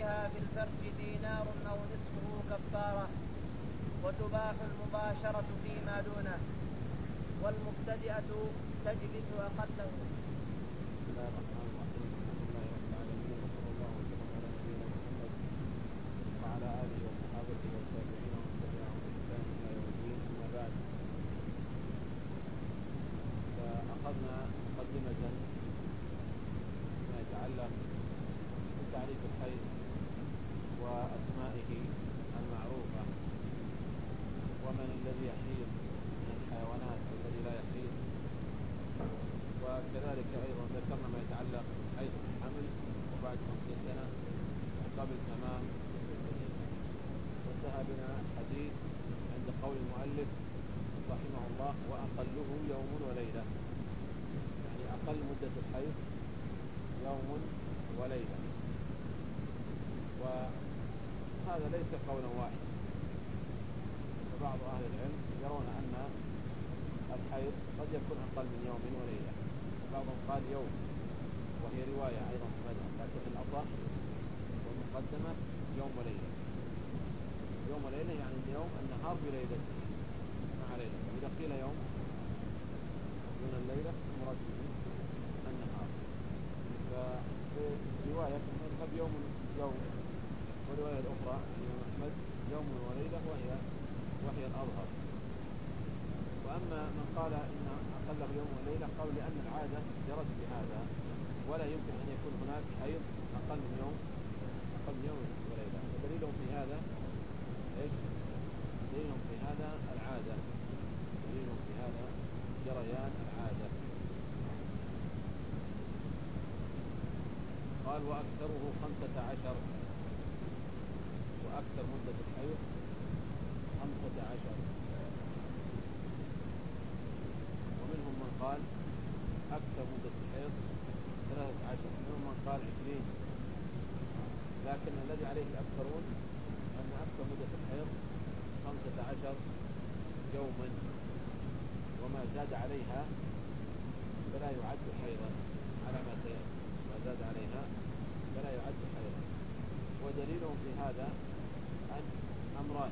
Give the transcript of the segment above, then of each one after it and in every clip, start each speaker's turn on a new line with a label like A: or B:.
A: بوطئها في الفرج دينار أو نصفه كفارة وتباح المباشرة فيما دونه والمبتدئة تجلس أقله.
B: على وعلى آله وصحابته والتابعين ومن تبعهم بإحسان إلى يوم الدين أما بعد فأخذنا مقدمة فيما يتعلق بتعريف الحيض وأسمائه المعروفة ومن الذي يحيض من الحيوانات والذي لا يحيض وكذلك أيضا ذكرنا ما يتعلق حيث الحمل وبعد خمسين سنة وقبل تمام تسع سنين وانتهى بنا الحديث عند قول المؤلف رحمه الله وأقله يوم وليلة يعني أقل مدة الحيض يوم وليلة وهذا ليس قولا واحدا فبعض أهل العلم يرون أن الحيض قد يكون أقل من يوم وليلة بعضهم قال يوم وهي رواية أيضا في المذهب لكن الأصح والمقدمة يوم وليلة يوم وليلة يعني اليوم النهار بليلته مع ليلة إذا قيل يوم دون الليلة مراد به النهار ففي رواية المذهب يوم يوم والرواية الأخرى أحمد يوم وليلة وهي وهي الأظهر. وأما من قال إن أقله يوم وليلة قالوا لأن العادة جرت بهذا ولا يمكن أن يكون هناك حيض أقل من يوم أقل من يوم وليلة. ودليلهم في هذا إيش؟ دليلهم في هذا العادة. دليلهم في هذا جريان العادة. قال وأكثره خمسة عشر وأكثر مدة الحيض خمسة عشر. ومنهم من قال أكثر مدة الحيض ثلاثة عشر. ومنهم من قال عشرين. لكن الذي عليه الأكثرون أن أكثر مدة الحيض خمسة عشر يوما وما زاد عليها فلا يعد حيضا على ما سيأتي. زاد عليها فلا يعد حيضا ودليلهم في هذا أن أمران.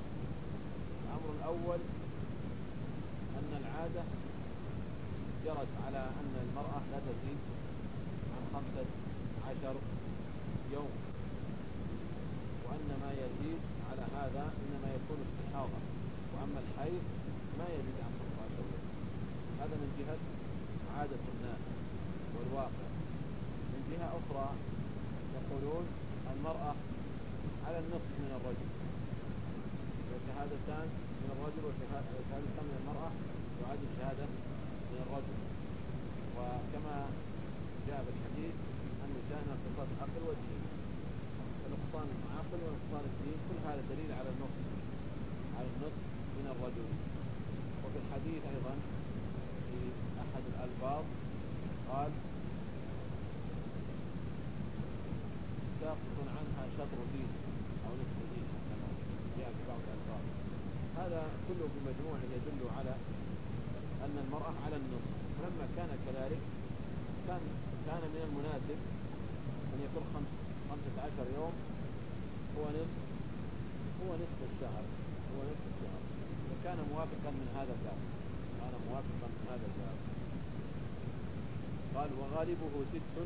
B: الأمر الأول أن العادة جرت على أن المرأة لا تزيد عن خمسة عشر يوم. وأن ما يزيد على هذا إنما يكون استحاضة. وأما الحيض ما يزيد عن خمسة عشر يوم. هذا من جهة عادة الناس والواقع. جهة أخرى يقولون المرأة على النصف من الرجل. وشهادتان من الرجل وشهادتان من المرأة يعد شهادة من الرجل. وكما جاء في الحديث النساء ناقصات عقل ودين فنقصان العقل ونقصان الدين كل هذا دليل على النصف على النصف من الرجل. وفي الحديث أيضا في أحد الألفاظ قال ساقط عنها شطر دين أو نصف دين كما جاء في بعض الألفاظ. هذا كله بمجموع يدل على أن المرأة على النصف. فلما كان كذلك كان كان من المناسب أن يكون خمس خمسة عشر يوم. هو نصف. هو نصف الشهر. هو نصف الشهر. فكان موافقا من هذا الباب. كان موافقا من هذا الباب. قال وغالبه ست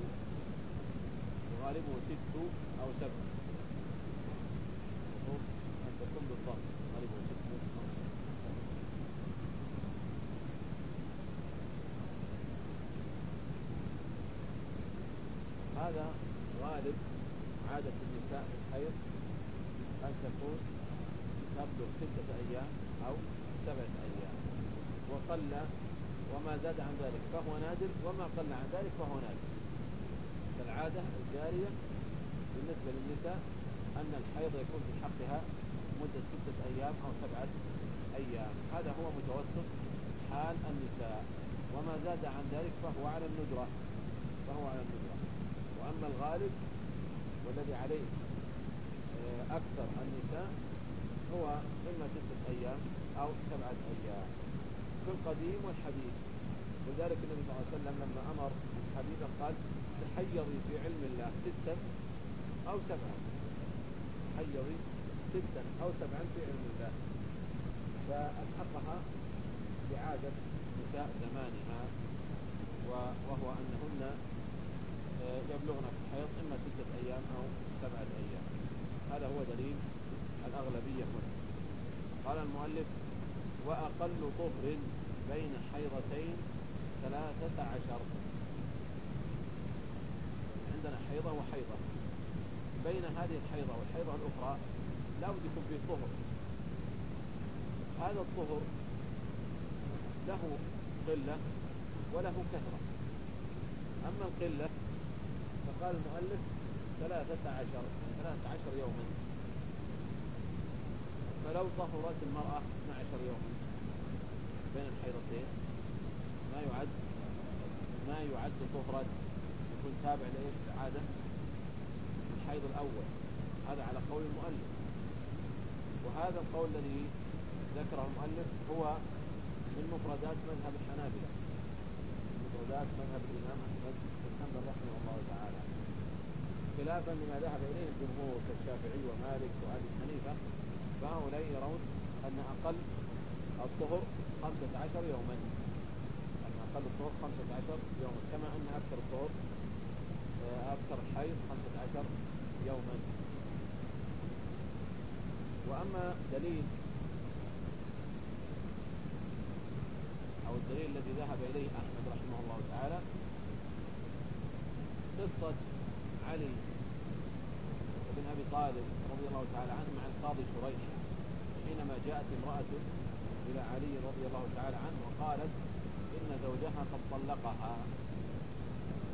B: وغالبه ست أو سبع أن تكون بالضبط. غالبه ست أو سبع هذا غالب عادة النساء في الحيض أن تكون تبلغ ستة أيام أو سبعة أيام. وقل وما زاد عن ذلك. فهو نادر. وما قل عن ذلك فهو نادر. فالعادة الجارية بالنسبة للنساء أن الحيض يكون في حقها مدة ستة أيام أو سبعة أيام. هذا هو متوسط حال النساء. وما زاد عن ذلك فهو على الندرة فهو على الندرة وأما الغالب والذي عليه آه، أكثر النساء هو إما ستة أيام أو سبعة أيام. في القديم والحديث ولذلك النبي صلى الله عليه وسلم لما أمر حبيبه قال تحيضي في علم الله ستا أو سبعا. تحيضي ستا أو سبعا في علم الله. فألحقها بعادة نساء زمانها وهو أنهن آه، يبلغن في الحيض إما ستة أيام أو سبعة أيام. هذا هو دليل الأغلبية هنا. قال المؤلف وأقل طهر بين حيضتين ثلاثة عشر. عندنا حيضة وحيضة. بين هذه الحيضة والحيضة الأخرى لا بد يكون فيه طهر. هذا الطهر له قلة وله كثرة. أما القلة فقال المؤلف ثلاثة عشر ثلاثة عشر يوما. فلو طهرت المرأة 12 يوما بين الحيضتين ما يعد ما يعد طهرا يكون تابع لإيش؟ العادة الحيض الأول. هذا على قول المؤلف. وهذا القول الذي ذكره المؤلف هو من مفردات مذهب الحنابلة. مفردات مذهب الإمام أحمد بن حنبل رحمه الله تعالى. خلافا لما ذهب إليه الجمهور كالشافعي ومالك وأبي حنيفة فهؤلاء يرون أن أقل الطهر خمسة عشر يوما. أن أقل الطهر خمسة عشر يوما. كما أن أكثر الطهر أكثر الحيض خمسة عشر يوما. وأما دليل أو الدليل الذي ذهب إليه أحمد رحمه الله تعالى قصة علي بن أبي طالب رضي الله تعالى عنه مع القاضي شريح حينما جاءت امرأة إلى علي رضي الله تعالى عنه وقالت إن زوجها قد طلقها.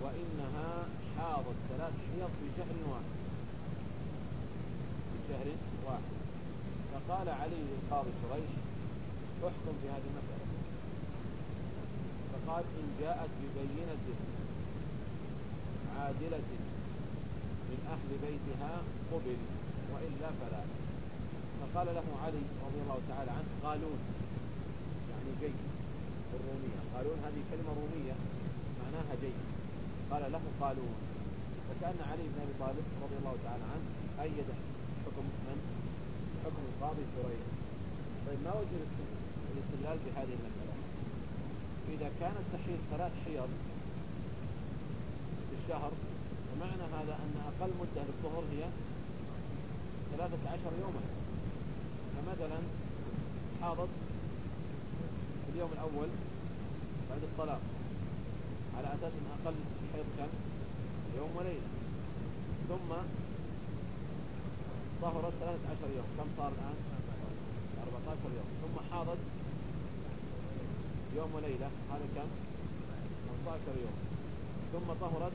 B: وإنها حاضت ثلاث حيض في شهر واحد. في شهر واحد. فقال علي للقاضي شريح احكم في هذه المسألة. فقال إن جاءت ببينة عادلة من أهل بيتها قبل وإلا فلا. فقال له علي رضي الله تعالى عنه قالون يعني جيد بالرومية. قالون هذه كلمة رومية معناها جيد. قال له قالون فكأن علي بن أبي طالب رضي الله تعالى عنه أيد حكم من؟ حكم القاضي سريع طيب ما وجه الاستدلال بهذه المسألة؟ إذا كانت تحيض ثلاث حيض في الشهر ومعنى هذا أن أقل مدة للطهر هي ثلاثة عشر يوما. فمثلا حاضت في اليوم الأول بعد الطلاق. على أساس أن أقل حيض كم يوم وليلة. ثم طهرت ثلاثة عشر يوم. كم صار الآن؟ أربعة عشر يوم. ثم حاضت يوم وليلة. هذا كم؟ 15 يوم. ثم طهرت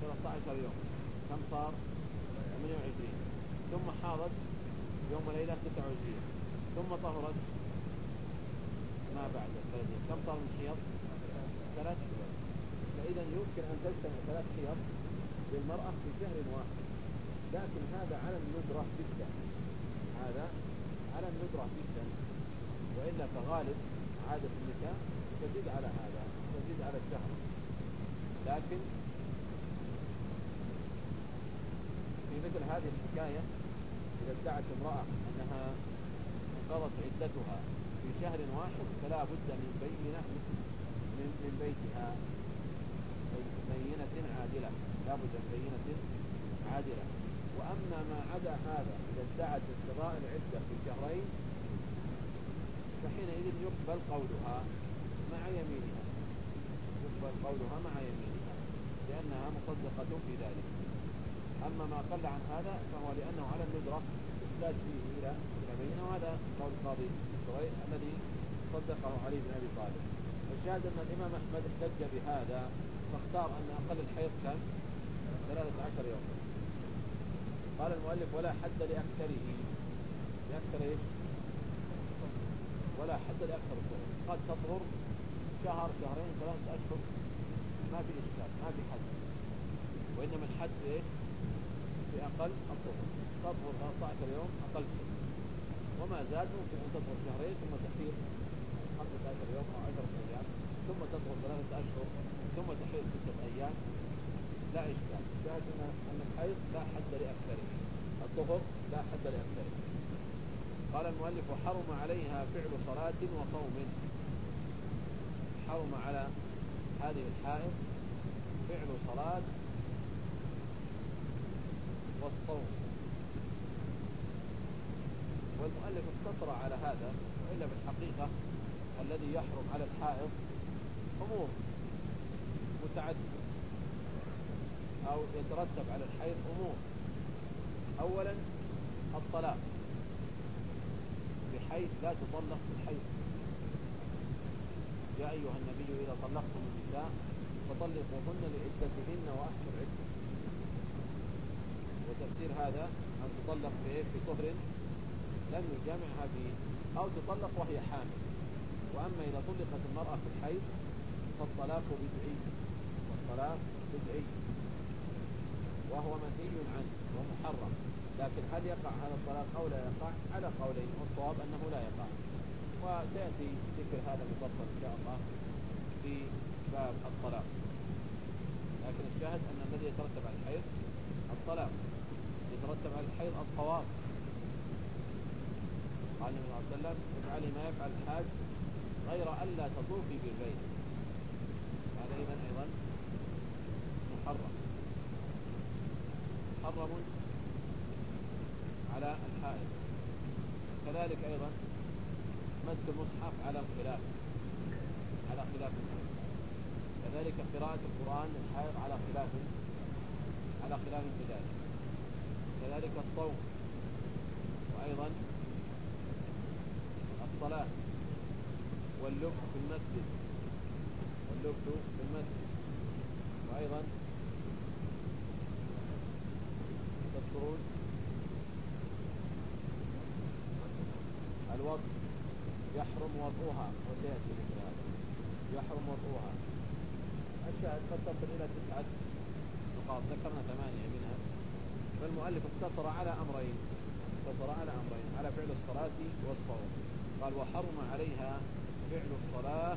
B: 13 يوم. كم صار؟ 28 ثم حاضت يوم وليلة 29 ثم طهرت ما بعد 30 كم صار من حيض؟ ثلاث حيض فإذا يمكن أن تجتمع ثلاث حيض للمرأة في شهر واحد. لكن هذا على الندرة جدا. هذا على الندرة جدا. وإلا فغالب عادة النساء تزيد على هذا تزيد على الشهر. لكن في مثل هذه الحكاية إذا ادعت امرأة أنها انقضت عدتها في شهر واحد فلا بد من بينة من, من بيتها. بينة عادلة. لا بد من بينة عادلة. وأما ما عدا هذا إذا ادعت انقضاء العدة في شهرين فحينئذ يقبل قولها مع يمينها. يقبل قولها مع يمينها. لأنها مصدقة في ذلك. أما ما قل عن هذا فهو لأنه على الندرة يحتاج فيه إلى إلى بينة وهذا قول القاضي الذي صدقه علي بن أبي طالب. الشاهد أن الإمام أحمد احتج بهذا فاختار أن أقل الحيض كان ثلاثة عشر يوما. قال المؤلف ولا حد لأكثره. لأكثر إيش؟ فلا حد لأكثر قد تطهر شهر شهرين ثلاثة أشهر ما في إشكال ما في حد. وإنما الحد إيش؟ في أقل الطهور تطهر 15 يوم أقل وما زاد ممكن أن تطهر شهرين ثم تحيض 15 يوم أو 10 أيام ثم تطهر ثلاثة أشهر ثم تحيض ستة أيام لا إشكال شاهد أن الحيض لا حد لأكثره الطهر لا حد لأكثره قال المؤلف وحرم عليها فعل صلاة وصوم حرم على هذه الحائض فعل صلاة والصوم والمؤلف اقتصر على هذا وإلا في الحقيقة الذي يحرم على الحائض أمور متعددة أو يترتب على الحيض أمور أولا الطلاق بحيث لا تطلق في الحيض. يا أيها النبي إذا طلقتم النساء فطلقوهن لعدتهن وأحسن العدة وتفسير هذا أن تطلق في طهر لم يجامعها فيه أو تطلق وهي حامل. وأما إذا طلقت المرأة في الحيض فالطلاق بدعي والطلاق بدعي. وهو منهي عنه ومحرم. لكن هل يقع هذا الطلاق أو لا يقع؟ على قولين. والصواب أنه لا يقع. وسيأتي ذكر هذا مفصل إن شاء الله في باب الطلاق. لكن الشاهد أن الذي يترتب على الحيض الطلاق. يترتب على الحيض الطواف قال النبي صلى الله عليه وسلم افعلي ما يفعل الحاج غير ألا تطوفي بالبيت. هذا إذا أيضا محرم. محرم على الحائض. كذلك أيضا مد المصحف على الخلاف على خلاف الحائض. كذلك قراءة القرآن للحائض على خلاف على خلاف في ذلك كذلك الصوم وأيضا الصلاة. واللبس في المسجد. واللبس في المسجد. وأيضا تذكرون الوضع يحرم وضعها وسيأتي مثل هذا. يحرم وضعها. الشاهد قد تصل إلى تسعة نقاط. ذكرنا ثمانية منها. فالمؤلف اقتصر على أمرين. اقتصر على أمرين. على فعل الصلاة والصوم. قال وحرم عليها فعل الصلاة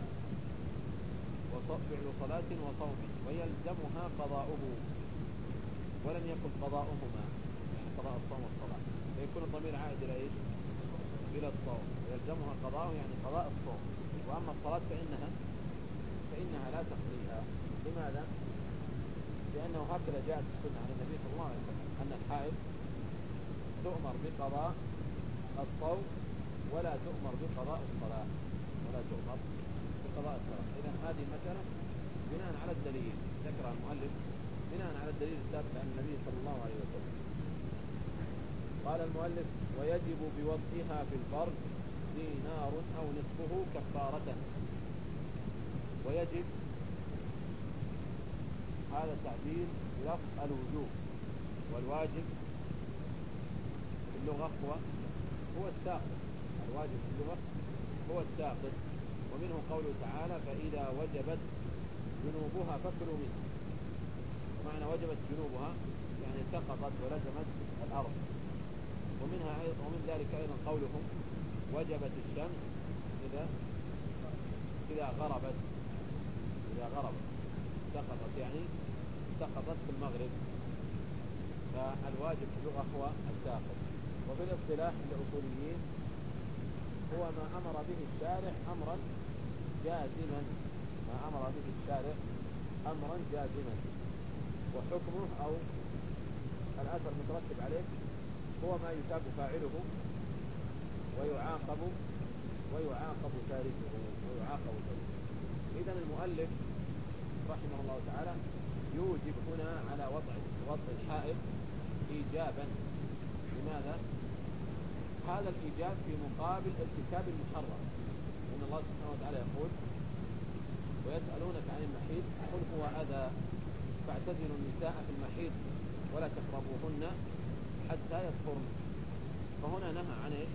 B: فعل صلاة وصوم ويلزمها قضاؤه ولم يكن قضاؤهما يعني قضاء الصوم والصلاة. فيكون الضمير عائد إلى إيش؟ إلى الصوم. ويلزمها قضاؤه يعني قضاء الصوم. وأما الصلاة فإنها فإنها لا تقضيها. لماذا؟ لأنه هكذا جاءت السنة عن النبي صلى الله عليه وسلم أن الحائض تؤمر بقضاء الصوم ولا تؤمر بقضاء الصلاة ولا تؤمر بقضاء الصلاة إذا هذه المسألة بناء على الدليل. ذكرها المؤلف بناء على الدليل الثابت عن النبي صلى الله عليه وسلم. قال المؤلف ويجب بوضعها في الفرج دينار أو نصفه كفارة. ويجب هذا تعبير بلفظ الوجوب. والواجب في اللغة هو هو الساقط. الواجب في اللغة هو الساقط. ومنه قوله تعالى فإذا وجبت جنوبها فكلوا منه ومعنى وجبت جنوبها يعني سقطت ولزمت الأرض. ومنها أيضا ومن ذلك أيضا قولهم وجبت الشمس إذا إذا غربت إذا غربت. سقطت يعني سقطت في المغرب. فالواجب في اللغة هو الساقط وفي الاصطلاح الأصوليين هو ما أمر به الشارع أمرا جازما. ما أمر به الشارع أمرا جازما. وحكمه أو الأثر المترتب عليه هو ما يثاب فاعله ويعاقب ويعاقب تاركه ويعاقب تاركه. إذا المؤلف رحمه الله تعالى يوجب هنا على وضع وضع الحائط إيجابا. لماذا؟ هذا الإيجاب في مقابل ارتكاب المحرم. لأن الله سبحانه وتعالى يقول ويسألونك عن المحيط قل هو أذى فاعتزلوا النساء في المحيط ولا تقربوهن حتى يطهرن. فهنا نهى عن إيش؟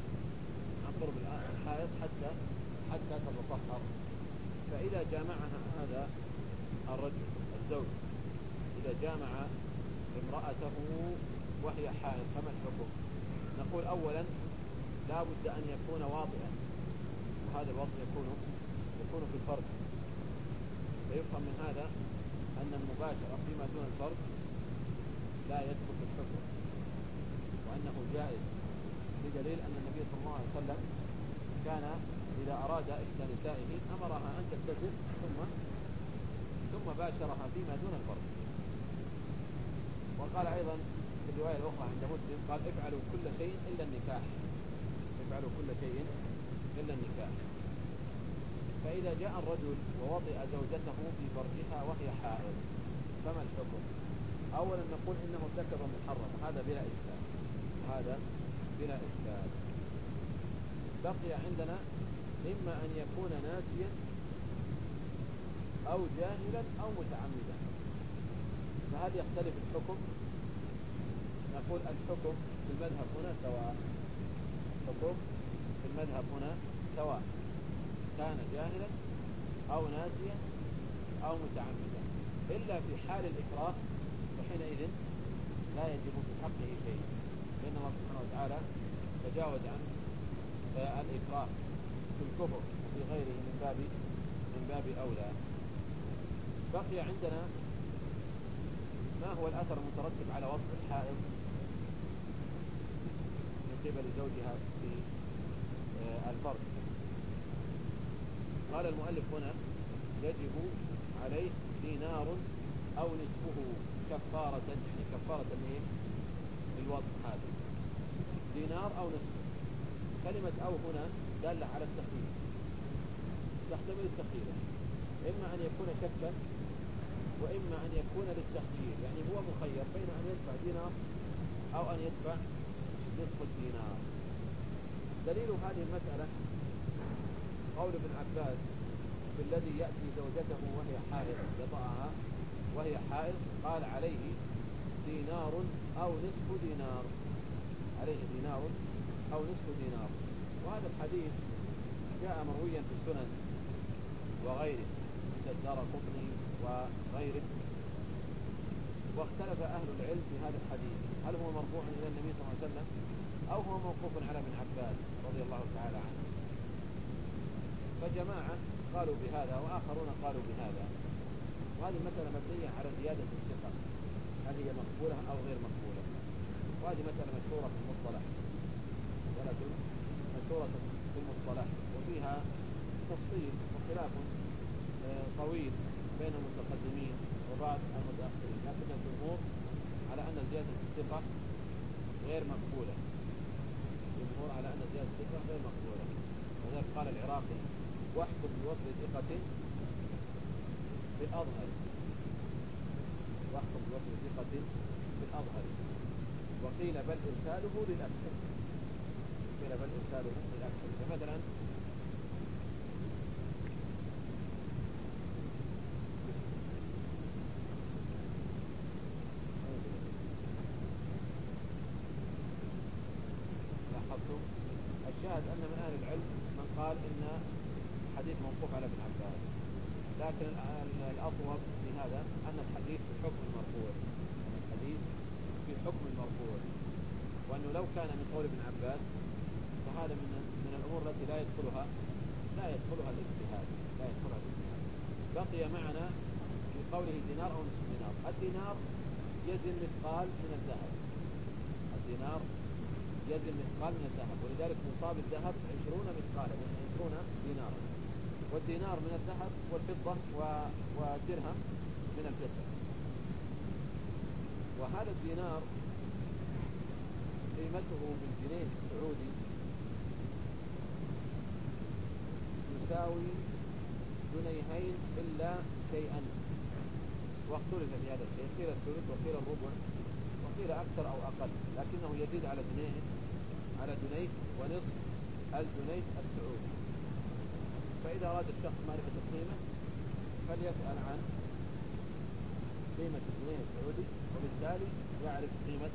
B: عن قرب الحائط حتى تطهر فإذا جامعها هذا الرجل الزوج إذا جامع امرأته وهي حائض فما الحكم نقول أولا لا بد أن يكون واطئا وهذا الوطء يكون يكون في الفرج فيفهم من هذا أن المباشرة فيما دون الفرج لا يدخل في الحكم وأنه جائز بدليل أن النبي صلى الله عليه وسلم كان إذا أراد إحدى نسائه أمرها أن تغتسل ثم ثم باشرها فيما دون الفرج وقال أيضا في الرواية الأخرى عند مسلم قال افعلوا كل شيء إلا النكاح. افعلوا كل شيء إلا النكاح. فإذا جاء الرجل ووطئ زوجته في فرجها وهي حائض فما الحكم؟ أولا نقول إنه ارتكب محرم وهذا بلا إشكال. وهذا بلا إشكال. بقي عندنا إما أن يكون ناسيا أو جاهلا أو متعمدا. فهل يختلف الحكم؟ نقول الحكم في المذهب هنا سواء الحكم في المذهب هنا سواء كان جاهلا أو ناسيا أو متعمدا إلا في حال الإكراه فحينئذ لا يجب في حقه شيء لأن الله سبحانه وتعالى تجاوز عن الإكراه في الكفر وفي غيره من باب من باب أولى. بقي عندنا ما هو الأثر المترتب على وصف الحائض؟ قبل زوجها في آه، الفرد قال المؤلف هنا يجب عليه دينار أو نصفه كفارة يعني كفارة الايه الوضع هذا. دينار أو نصف. كلمة أو هنا دالة على التخيير تحتمل التخيير إما أن يكون شكا وإما أن يكون للتخيير يعني هو مخير بين أن يدفع دينار أو أن يدفع نصف الدينار. دليل هذه المسألة قول ابن عباس في الذي يأتي زوجته وهي حائض يطأها وهي حائض قال عليه دينار أو نصف دينار. عليه دينار أو نصف دينار. وهذا الحديث جاء مرويا في السنن وغيره عند الدار قطني وغيره. واختلف أهل العلم في هذا الحديث. هل هو مرفوع إلى النبي صلى الله عليه وسلم أو هو موقوف على ابن عباس رضي الله تعالى عنه؟ فجماعة قالوا بهذا وآخرون قالوا بهذا. وهذه المسألة مبنية على زيادة الثقة. هل هي مقبولة أو غير مقبولة؟ وهذه مسألة مشهورة في المصطلح. مسألة مشهورة في المصطلح. وفيها تفصيل وخلاف آه، طويل بين المتقدمين. وبعض المتأخرين لكن الجمهور على أن زيادة الثقة غير مقبولة. الجمهور على أن زيادة الثقة غير مقبولة. وذلك قال العراقي واحكم بوصل ثقة بالأظهر. واحكم بوصل ثقة بالأظهر. وقيل بل إرساله للأكثر قيل بل إرساله للأكثر فمثلا لاحظتم الشاهد أن من أهل العلم من قال إن الحديث موقوف على ابن عباس. لكن الأصوب في هذا أن الحديث في حكم المرفوع. الحديث في حكم المرفوع. وأنه لو كان من قول ابن عباس فهذا من من الأمور التي لا يدخلها لا يدخلها الاجتهاد. لا يدخلها الاجتهاد. بقي معنا في قوله دينار أو نصف دينار. الدينار يزن مثقال من الذهب. الدينار يزن مثقال من الذهب ولذلك نصاب الذهب عشرون مثقالا يعني عشرون دينارا. والدينار من الذهب والفضة والدرهم من الفضة. وهذا الدينار قيمته بالجنيه السعودي يساوي جنيهين إلا شيئا. واختلف في هذا الشيء قيل الثلث وقيل الربع. وقيل أكثر أو أقل لكنه يزيد على جنيه على جنيه ونصف الجنيه السعودي. فإذا أراد الشخص معرفة القيمة فليسأل عن قيمة الجنيه السعودي وبالتالي يعرف قيمة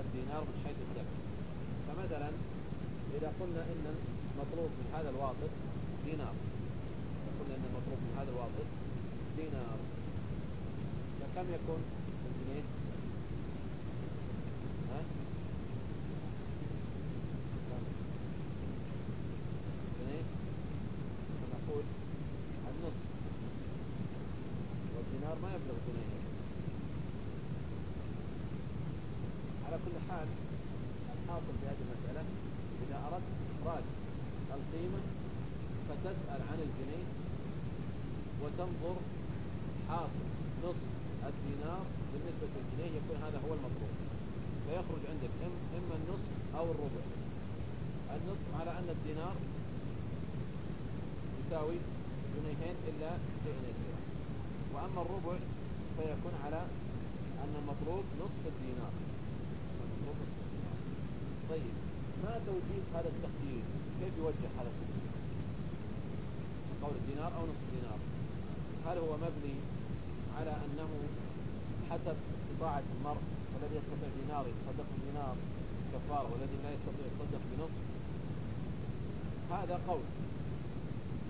B: الدينار من حيث الدفع. فمثلا إذا قلنا إن المطلوب من هذا الواطن دينار قلنا أن المطلوب من هذا الواطئ دينار فكم يكون الجنيه ها جنيه نقول النصف والدينار ما يبلغ جنيه على كل حال الحاصل في هذه المسألة إذا أردت إخراج القيمة فتسأل عن الجنيه وتنظر حاصل نصف الدينار بالنسبة للجنيه يكون هذا هو المطلوب. فيخرج عندك إما النصف أو الربع. النصف على أن الدينار يساوي جنيهين إلا يسيرا وأما الربع فيكون على أن المطلوب نصف الدينار. المطلوب نصف الدينار طيب ما توجيه هذا التقدير؟ كيف يوجه هذا التقدير؟ قول الدينار أو نصف دينار هل هو مبني على أنه حسب استطاعة المرء والذي يستطيع دينار يتصدق بدينار كفارة والذي لا يستطيع يتصدق بنصف؟ هذا قول.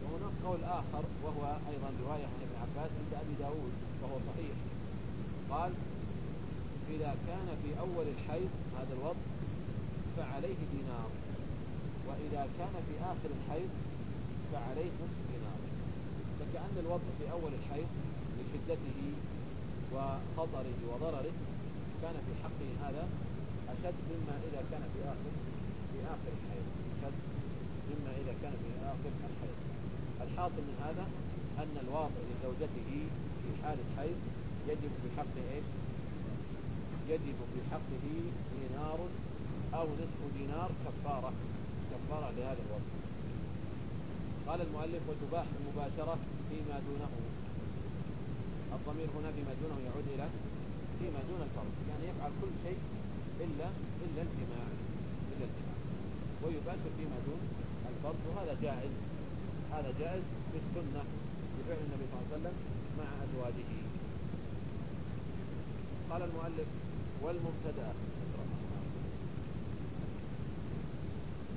B: وهناك قول آخر وهو أيضا رواية عن ابن عباس عند أبي داود وهو صحيح. قال إذا كان في أول الحيض هذا الوضع فعليه دينار وإذا كان في آخر الحيض فعليه نصف فكأن الوضع في أول الحيض لشدته وخطره وضرره كان في حقه هذا أشد مما إذا كان في آخر في آخر الحيض. أشد مما إذا كان في آخر الحيض. الحاصل من هذا أن الواطئ لزوجته في حال الحيض يجب في حقه إيش؟ يجب في حقه دينار أو نصف دينار كفارة. كفارة لهذا الوضع. قال المؤلف وتباح المباشرة فيما دونه. الضمير هنا فيما دونه يعود إلى فيما دون الفرض. يعني يفعل كل شيء إلا إلا الجماع إلا الجماع ويباشر فيما دون الفرض. وهذا جائز. هذا جائز في السنة بفعل النبي صلى الله عليه وسلم مع أزواجه. قال المؤلف والمبتدأ.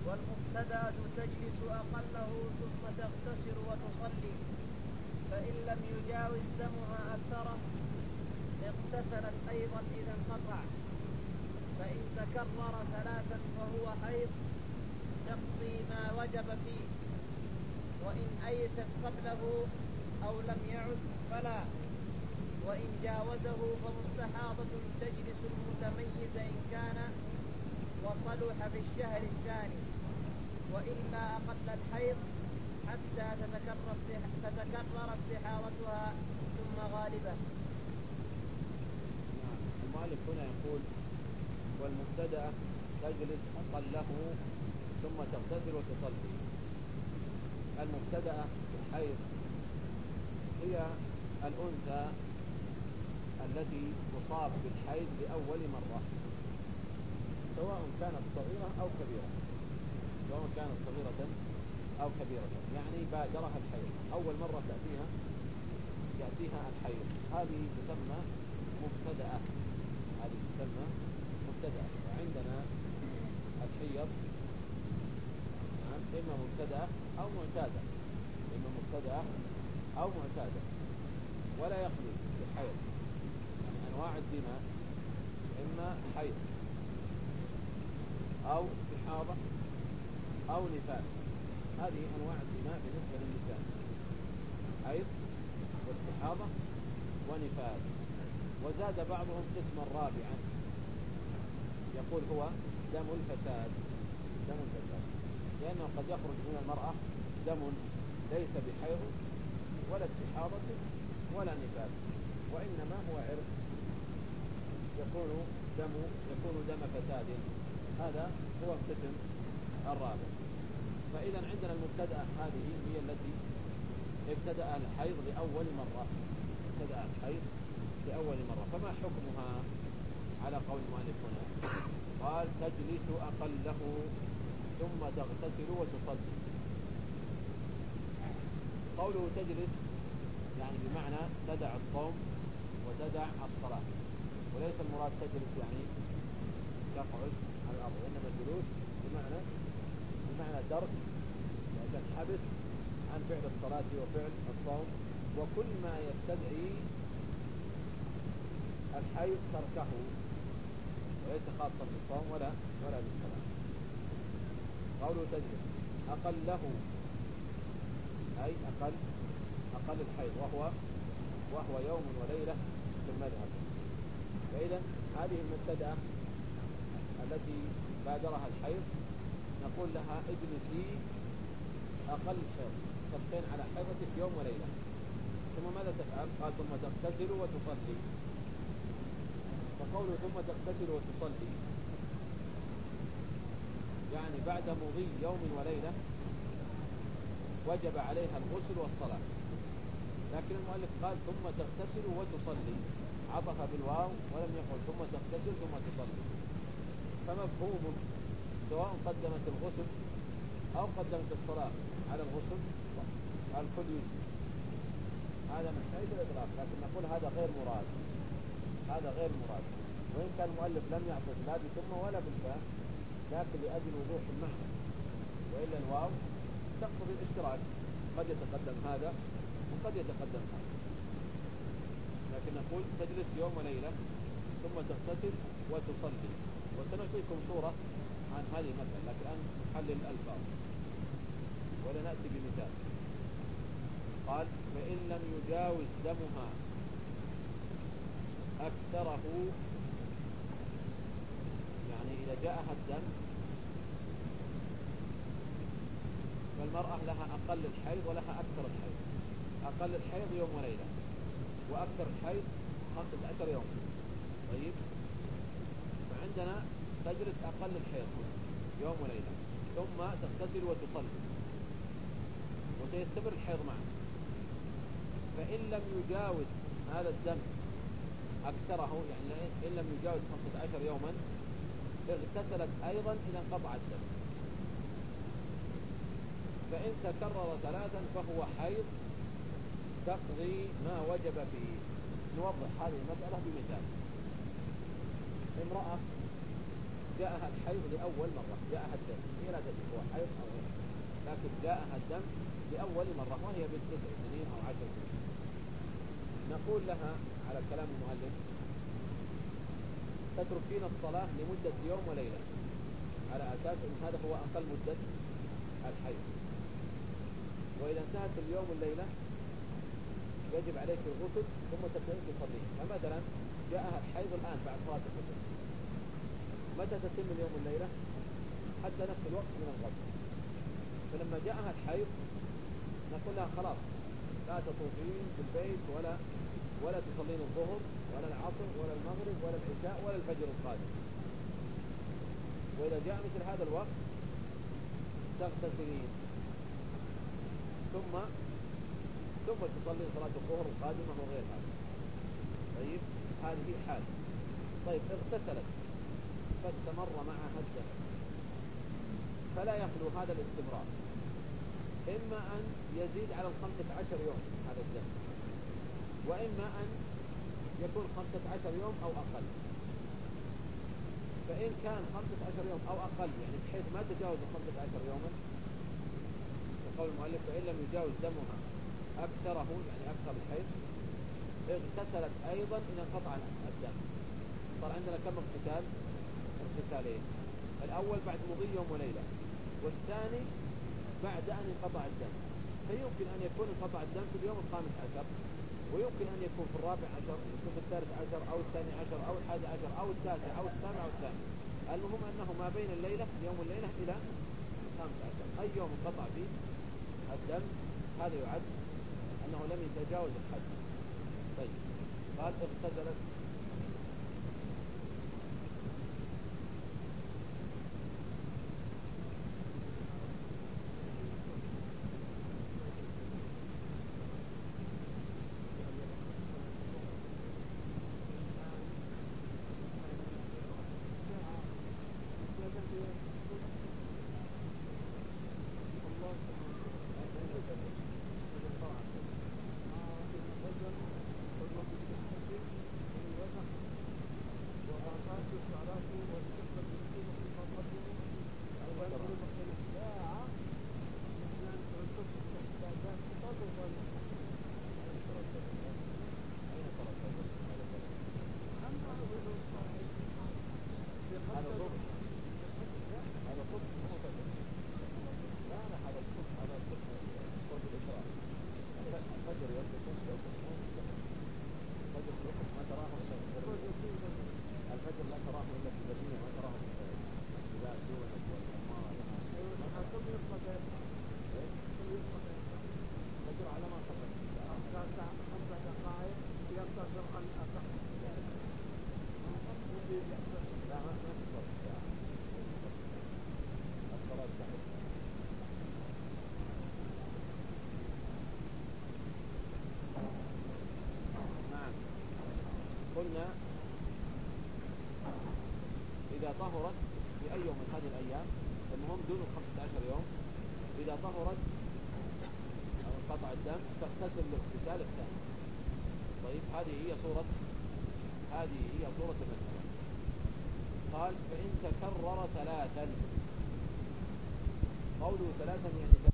A: والمبتدأة تجلس أقله ثم تغتسل وتصلي. فإن لم يجاوز دمها أكثره اغتسلت أيضا إذا انقطع. فإن تكرر ثلاثا فهو حيض تقضي ما وجب فيه. وإن أيست قبله أو لم يعد فلا. وإن جاوزه فمستحاضة تجلس المتميز إن كان وصلح في الشهر الثاني. وإلا أقل الحيض حتى تتكرر تتكرر استحاضتها ثم غالبة.
B: نعم المؤلف هنا يقول والمبتدأ تجلس أقله ثم تغتسل وتصلي. المبتدأة في الحيض هي الأنثى التي تصاب بالحيض لأول مرة سواء كانت صغيرة أو كبيرة سواء كانت صغيرة أو كبيرة. يعني بادرها الحيض. أول مرة تأتيها يأتيها الحيض. هذه تسمى مبتدأة. هذه تسمى مبتدأة. وعندنا الحيض نعم إما مبتدأة أو معتادة. إما مبتدأة أو معتادة. ولا يخلو الحيض يعني أنواع الدماء إما حيض أو استحاضة أو نفاس هذه أنواع الدماء بالنسبة للنساء. حيض واستحاضة ونفاس وزاد بعضهم قسما رابعا. يقول هو دم الفساد. دم الفساد. لأنه قد يخرج من المرأة دم ليس بحيض ولا استحاضة ولا نفاس وإنما هو عرق يكون دم يكون دم فساد. هذا هو القسم الرابع. فإذا عندنا المبتدأة هذه هي التي ابتدأ الحيض لأول مرة. ابتدأ الحيض لأول مرة. فما حكمها على قول المؤلف هنا؟ قال تجلس أقله ثم تغتسل وتصلي. قوله تجلس يعني بمعنى تدع الصوم وتدع الصلاة. وليس المراد تجلس يعني تقعد على الأرض وإنما الجلوس بمعنى بمعنى ترك وتنحبس عن فعل الصلاة وفعل الصوم وكل ما يستدعي الحيض تركه وليس خاصا بالصوم ولا ولا بالصلاة. قوله تجلس أقله أي أقل أقل الحيض وهو وهو يوم وليلة في المذهب. فإذا هذه المبتدأة التي بادرها الحيض نقول لها اجلسي أقل حيض تبقين على حيضتك يوم وليلة. ثم ماذا تفعل؟ قال ثم تغتسل وتصلي. فقوله ثم تغتسل وتصلي يعني بعد مضي يوم وليلة وجب عليها الغسل والصلاة. لكن المؤلف قال ثم تغتسل وتصلي. عطف بالواو ولم يقل ثم تغتسل ثم تصلي. فمفهوم. سواء قدمت الغسل أو قدمت الصلاة على الغسل الكل يجزي هذا من حيث الإطلاق لكن نقول هذا غير مراد. هذا غير مراد. وإن كان المؤلف لم يعطف لا بثم ولا بالفاء لكن لأجل وضوح المعنى. وإلا الواو تقتضي الاشتراك. قد يتقدم هذا وقد يتقدم هذا. لكن نقول تجلس يوم وليلة ثم تغتسل وتصلي. وسنعطيكم صورة عن هذه المسألة لكن الآن نحلل الألفاظ. ولنأتي بمثال. قال فإن لم يجاوز دمها أكثره يعني إذا جاءها الدم فالمرأة لها أقل الحيض ولها أكثر الحيض. أقل الحيض يوم وليلة وأكثر الحيض خمسة عشر يوم. طيب؟ فعندنا تجلس أقل الحيض يوم وليلة ثم تغتسل وتصلي. وسيستمر الحيض معه فإن لم يجاوز هذا الدم أكثره يعني إن لم يجاوز خمسة عشر يوما اغتسلت أيضا إذا انقطع الدم. فإن تكرر ثلاثا فهو حيض تقضي ما وجب فيه. نوضح هذه المسألة بمثال. امرأة جاءها الحيض لأول مرة. جاءها الدم. هي لا تدري هو حيض أو غير لكن جاءها الدم لأول مرة وهي بنت تسع سنين أو عشر سنين. نقول لها على كلام المؤلف تتركين الصلاة لمدة يوم وليلة على أساس أن هذا هو أقل مدة الحيض. وإذا انتهت اليوم والليلة يجب عليك الغسل ثم تبدأين تصلين. فمثلا جاءها الحيض الآن بعد صلاة الفجر. متى تتم اليوم والليلة؟ حتى نفس الوقت من الغد. فلما جاءها الحيض نقول لها خلاص لا تطوفين بالبيت ولا ولا تصلين الظهر ولا العصر ولا المغرب ولا العشاء ولا الفجر القادم. وإذا جاء مثل هذا الوقت تغتسلين. ثم ثم تصلي صلاة الظهر القادمة وغير هذا طيب؟ هذه حال. طيب اغتسلت. فاستمر معها الدم فلا يخلو هذا الاستمرار. إما أن يزيد على الخمسة عشر يوم هذا الدم وإما أن يكون خمسة عشر يوم أو أقل. فإن كان خمسة عشر يوم أو أقل يعني بحيث ما تجاوز الخمسة عشر يوما يقول المؤلف فإن لم يجاوز دمها أكثره يعني أكثر الحيض اغتسلت أيضا إذا انقطع الدم. صار عندنا كم اغتسال؟ اغتسالين الأول بعد مضي يوم وليلة والثاني بعد أن انقطع الدم. فيمكن أن يكون انقطع الدم في اليوم الخامس عشر ويمكن أن يكون في الرابع عشر يكون في الثالث عشر أو الثاني عشر أو الحادي عشر أو التاسع أو السابع أو الثامن. المهم أنه ما بين الليلة يوم الليلة إلى الخامس عشر. أي يوم انقطع فيه الدم هذا يعد أنه لم يتجاوز الحد. طيب قال اغتسلت قلنا إذا طهرت في أي يوم من هذه الأيام المهم دون الخمسة عشر يوم إذا طهرت أو انقطع الدم تغتسل الاغتسال الثاني. طيب هذه هي صورة هذه هي صورة المسألة. قال فإن تكرر ثلاثا. قوله ثلاثا يعني